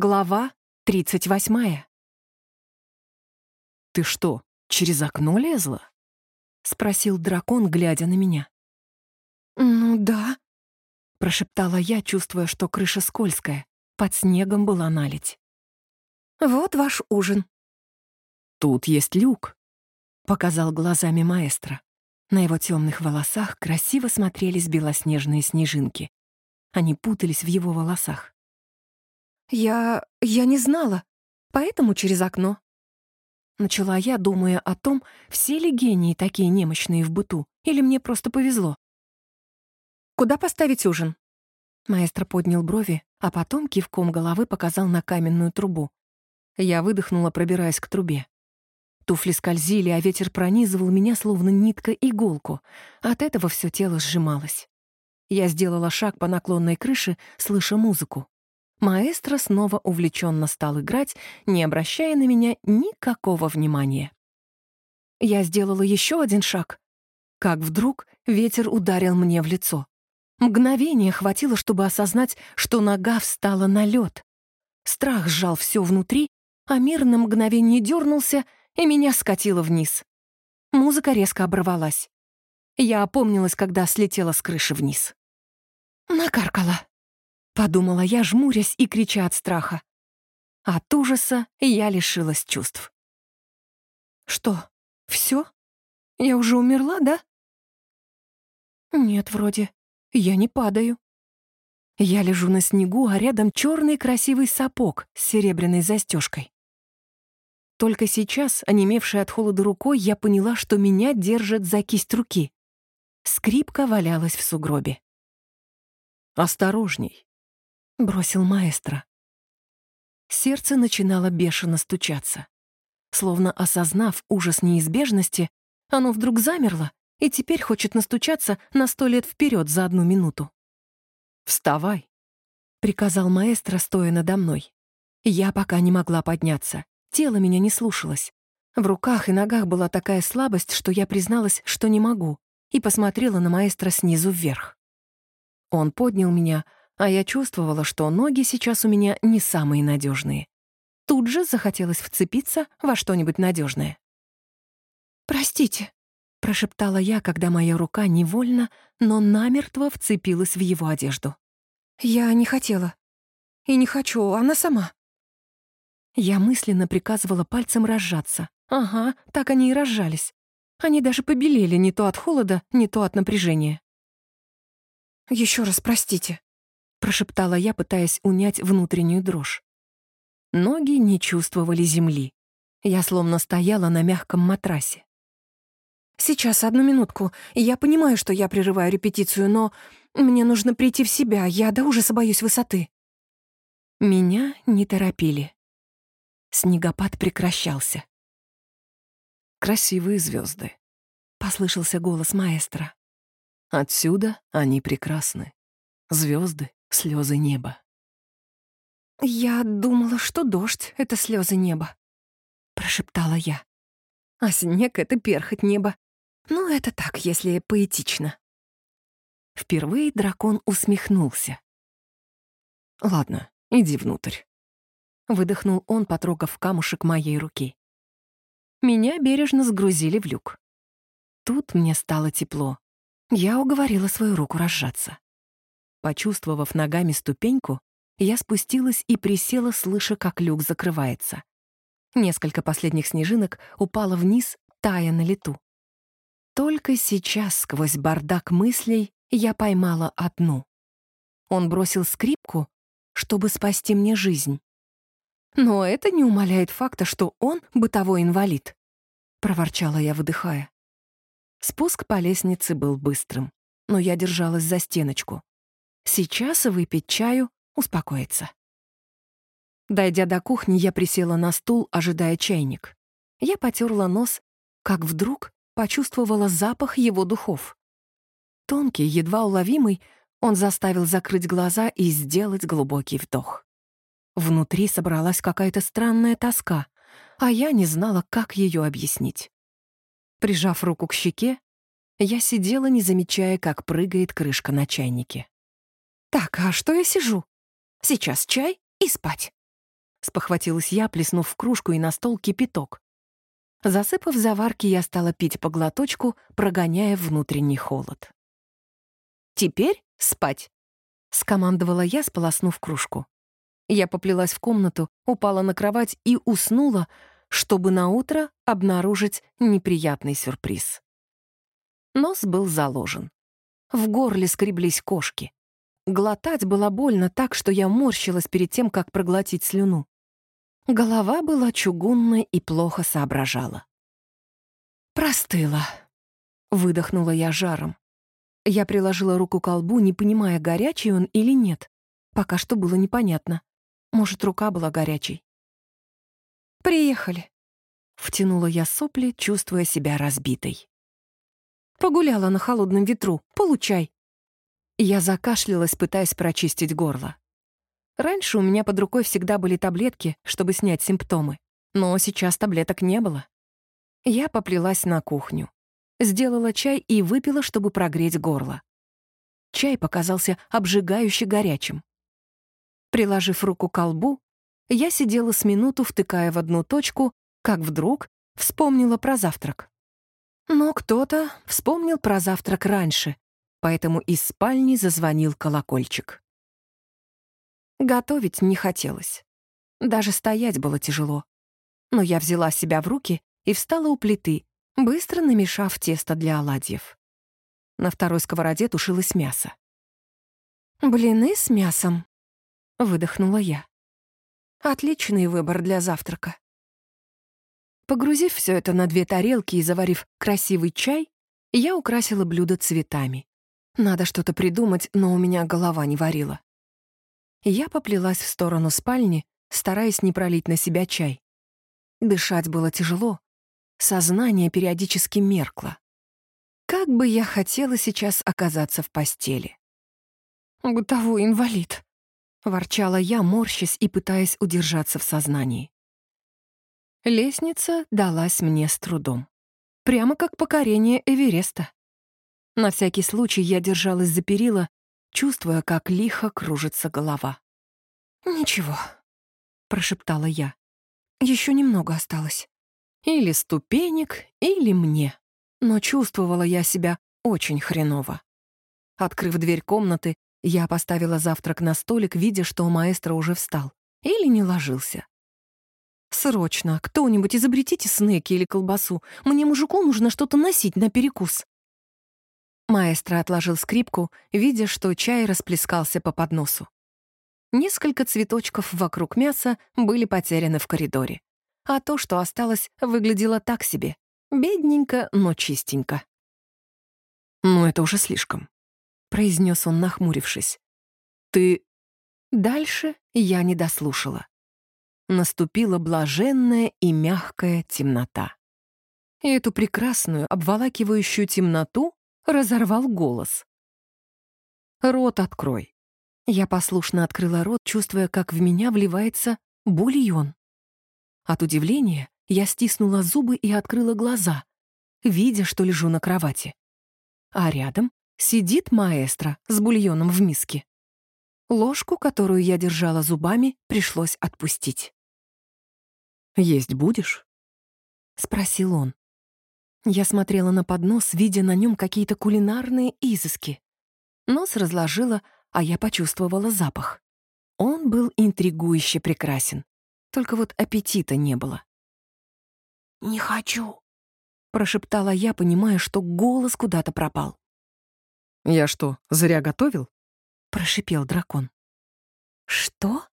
Глава тридцать восьмая. «Ты что, через окно лезла?» — спросил дракон, глядя на меня. «Ну да», — прошептала я, чувствуя, что крыша скользкая, под снегом была наледь. «Вот ваш ужин». «Тут есть люк», — показал глазами маэстро. На его темных волосах красиво смотрелись белоснежные снежинки. Они путались в его волосах. «Я... я не знала, поэтому через окно». Начала я, думая о том, все ли гении такие немощные в быту, или мне просто повезло. «Куда поставить ужин?» Маэстро поднял брови, а потом кивком головы показал на каменную трубу. Я выдохнула, пробираясь к трубе. Туфли скользили, а ветер пронизывал меня, словно нитка иголку. От этого все тело сжималось. Я сделала шаг по наклонной крыше, слыша музыку. Маэстро снова увлеченно стал играть, не обращая на меня никакого внимания. Я сделала еще один шаг, как вдруг ветер ударил мне в лицо. Мгновение хватило, чтобы осознать, что нога встала на лед. Страх сжал все внутри, а мир на мгновение дернулся, и меня скатило вниз. Музыка резко оборвалась. Я опомнилась, когда слетела с крыши вниз. Накаркала. Подумала я, жмурясь и крича от страха. От ужаса я лишилась чувств. Что, все? Я уже умерла, да? Нет, вроде. Я не падаю. Я лежу на снегу, а рядом черный красивый сапог с серебряной застежкой. Только сейчас, онемевшая от холода рукой, я поняла, что меня держит за кисть руки. Скрипка валялась в сугробе. «Осторожней», — бросил маэстро. Сердце начинало бешено стучаться. Словно осознав ужас неизбежности, оно вдруг замерло и теперь хочет настучаться на сто лет вперед за одну минуту. «Вставай», — приказал маэстро, стоя надо мной. Я пока не могла подняться, тело меня не слушалось. В руках и ногах была такая слабость, что я призналась, что не могу, и посмотрела на маэстро снизу вверх. Он поднял меня, а я чувствовала, что ноги сейчас у меня не самые надежные. Тут же захотелось вцепиться во что-нибудь надежное. «Простите», — прошептала я, когда моя рука невольно, но намертво вцепилась в его одежду. «Я не хотела. И не хочу, она сама». Я мысленно приказывала пальцем разжаться. Ага, так они и разжались. Они даже побелели не то от холода, не то от напряжения. «Еще раз простите», — прошептала я, пытаясь унять внутреннюю дрожь. Ноги не чувствовали земли. Я словно стояла на мягком матрасе. «Сейчас, одну минутку. Я понимаю, что я прерываю репетицию, но мне нужно прийти в себя. Я до ужаса боюсь высоты». Меня не торопили. Снегопад прекращался. «Красивые звезды, послышался голос маэстро. «Отсюда они прекрасны. Звезды слезы неба. «Я думала, что дождь — это слезы неба», — прошептала я. «А снег — это перхоть неба. Ну, это так, если поэтично». Впервые дракон усмехнулся. «Ладно, иди внутрь», — выдохнул он, потрогав камушек моей руки. Меня бережно сгрузили в люк. Тут мне стало тепло. Я уговорила свою руку разжаться. Почувствовав ногами ступеньку, я спустилась и присела, слыша, как люк закрывается. Несколько последних снежинок упало вниз, тая на лету. Только сейчас, сквозь бардак мыслей, я поймала одну. Он бросил скрипку, чтобы спасти мне жизнь. Но это не умаляет факта, что он бытовой инвалид, — проворчала я, выдыхая. Спуск по лестнице был быстрым, но я держалась за стеночку. Сейчас выпить чаю, успокоиться. Дойдя до кухни, я присела на стул, ожидая чайник. Я потерла нос, как вдруг почувствовала запах его духов. Тонкий, едва уловимый, он заставил закрыть глаза и сделать глубокий вдох. Внутри собралась какая-то странная тоска, а я не знала, как ее объяснить. Прижав руку к щеке, я сидела, не замечая, как прыгает крышка на чайнике. Так, а что я сижу? Сейчас чай и спать. — спохватилась я, плеснув в кружку и на стол кипяток. Засыпав заварки, я стала пить по глоточку, прогоняя внутренний холод. «Теперь спать», — скомандовала я, сполоснув кружку. Я поплелась в комнату, упала на кровать и уснула, чтобы наутро обнаружить неприятный сюрприз. Нос был заложен. В горле скреблись кошки. Глотать было больно так, что я морщилась перед тем, как проглотить слюну. Голова была чугунной и плохо соображала. «Простыла», — выдохнула я жаром. Я приложила руку к колбу, не понимая, горячий он или нет. Пока что было непонятно. Может, рука была горячей. «Приехали», — втянула я сопли, чувствуя себя разбитой. «Погуляла на холодном ветру. Получай». Я закашлялась, пытаясь прочистить горло. Раньше у меня под рукой всегда были таблетки, чтобы снять симптомы. Но сейчас таблеток не было. Я поплелась на кухню. Сделала чай и выпила, чтобы прогреть горло. Чай показался обжигающе горячим. Приложив руку к колбу, я сидела с минуту, втыкая в одну точку, как вдруг вспомнила про завтрак. Но кто-то вспомнил про завтрак раньше, поэтому из спальни зазвонил колокольчик. Готовить не хотелось. Даже стоять было тяжело. Но я взяла себя в руки и встала у плиты, быстро намешав тесто для оладьев. На второй сковороде тушилось мясо. «Блины с мясом», — выдохнула я. «Отличный выбор для завтрака». Погрузив все это на две тарелки и заварив красивый чай, я украсила блюдо цветами. Надо что-то придумать, но у меня голова не варила. Я поплелась в сторону спальни, стараясь не пролить на себя чай. Дышать было тяжело, Сознание периодически меркло. Как бы я хотела сейчас оказаться в постели. «Бытовой инвалид», — ворчала я, морщась и пытаясь удержаться в сознании. Лестница далась мне с трудом. Прямо как покорение Эвереста. На всякий случай я держалась за перила, чувствуя, как лихо кружится голова. «Ничего», — прошептала я. Еще немного осталось». Или ступенек, или мне. Но чувствовала я себя очень хреново. Открыв дверь комнаты, я поставила завтрак на столик, видя, что у маэстро уже встал. Или не ложился. «Срочно! Кто-нибудь изобретите снеки или колбасу. Мне, мужику, нужно что-то носить на перекус». Маэстро отложил скрипку, видя, что чай расплескался по подносу. Несколько цветочков вокруг мяса были потеряны в коридоре а то, что осталось, выглядело так себе. Бедненько, но чистенько. «Ну, это уже слишком», — произнес он, нахмурившись. «Ты...» Дальше я не дослушала. Наступила блаженная и мягкая темнота. И эту прекрасную, обволакивающую темноту разорвал голос. «Рот открой». Я послушно открыла рот, чувствуя, как в меня вливается бульон. От удивления я стиснула зубы и открыла глаза, видя, что лежу на кровати. А рядом сидит маэстро с бульоном в миске. Ложку, которую я держала зубами, пришлось отпустить. «Есть будешь?» — спросил он. Я смотрела на поднос, видя на нем какие-то кулинарные изыски. Нос разложила, а я почувствовала запах. Он был интригующе прекрасен. Только вот аппетита не было. «Не хочу», — прошептала я, понимая, что голос куда-то пропал. «Я что, зря готовил?» — прошипел дракон. «Что?»